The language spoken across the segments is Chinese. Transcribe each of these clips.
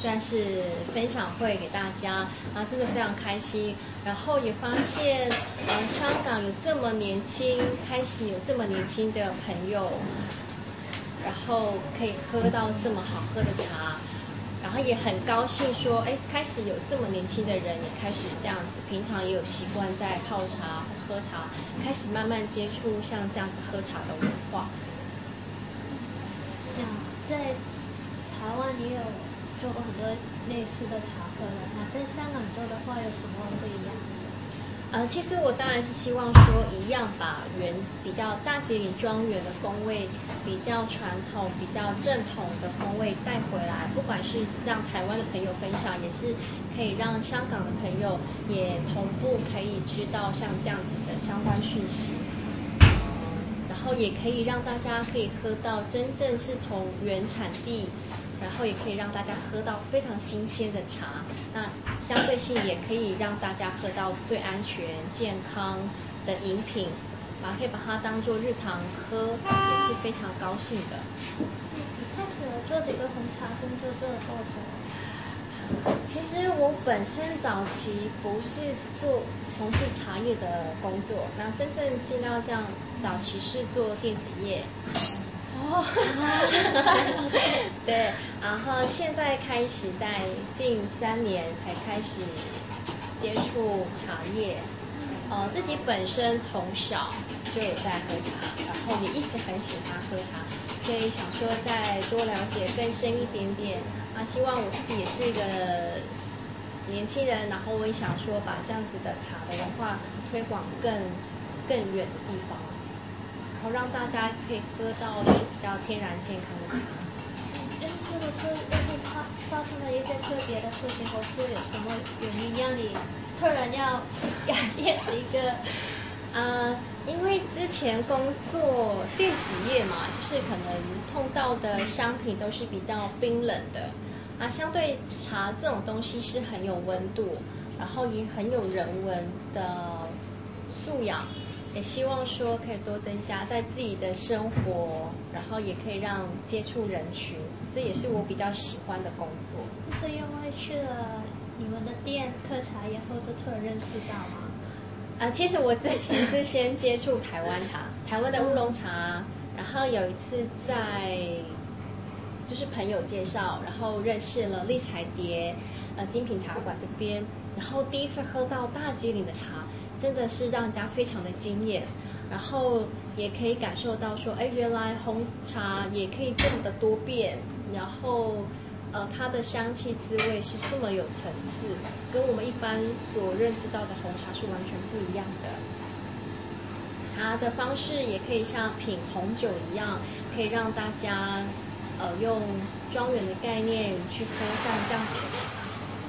算是分享会给大家，然后真的非常开心，然后也发现，呃，香港有这么年轻，开始有这么年轻的朋友，然后可以喝到这么好喝的茶，然后也很高兴说，哎，开始有这么年轻的人也开始这样子，平常也有习惯在泡茶或、喝茶，开始慢慢接触像这样子喝茶的文化。在台湾你有做过很多类似的茶喝了，那在香港做的话有什么不一样？呃，其实我当然是希望说一样把原比较大吉岭庄园的风味，比较传统、比较正统的风味带回来，不管是让台湾的朋友分享，也是可以让香港的朋友也同步可以知道像这样子的相关讯息。然后也可以让大家可以喝到真正是从原产地，然后也可以让大家喝到非常新鲜的茶。那相对性也可以让大家喝到最安全、健康的饮品，啊，可以把它当做日常喝，也是非常高兴的。你开始做这个红茶工作做了多久？其实我本身早期不是做从事茶叶的工作，那真正进到这样早期是做电子业。哦，对，然后现在开始在近三年才开始接触茶叶，呃，自己本身从小就有在喝茶，然后也一直很喜欢喝茶，所以想说再多了解更深一点点。啊，希望我自己也是一个年轻人，然后我也想说把这样子的茶的文化推广更更远的地方，然后让大家可以喝到比较天然健康的茶。就是是不是就是他发生了一些特别的事情，或是有什么原因让你突然要改变一个？呃，因为之前工作电子业嘛，就是可能碰到的商品都是比较冰冷的，啊，相对茶这种东西是很有温度，然后也很有人文的素养，也希望说可以多增加在自己的生活，然后也可以让接触人群，这也是我比较喜欢的工作。就是因为去了你们的店喝茶以后，就突然认识到吗？啊，其实我之前是先接触台湾茶，台湾的乌龙茶，然后有一次在就是朋友介绍，然后认识了丽彩蝶呃精品茶馆这边，然后第一次喝到大吉岭的茶，真的是让人家非常的惊艳，然后也可以感受到说，哎，原来红茶也可以这么的多变，然后。呃，它的香气滋味是这么有层次，跟我们一般所认知到的红茶是完全不一样的。它的方式也可以像品红酒一样，可以让大家呃用庄园的概念去喝像这样子的茶。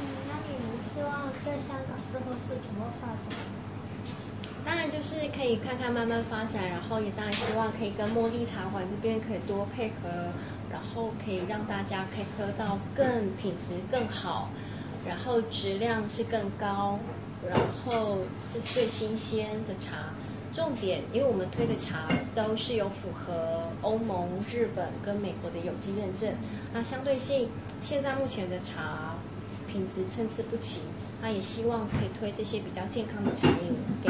嗯，那你们希望在香港之后是怎么发展？当然就是可以看看慢慢发展，然后也当然希望可以跟茉莉茶馆这边可以多配合，然后可以让大家可以喝到更品质更好，然后质量是更高，然后是最新鲜的茶，重点，因为我们推的茶都是有符合欧盟、日本跟美国的有机认证，那相对性，现在目前的茶品质参差不齐，那也希望可以推这些比较健康的茶饮给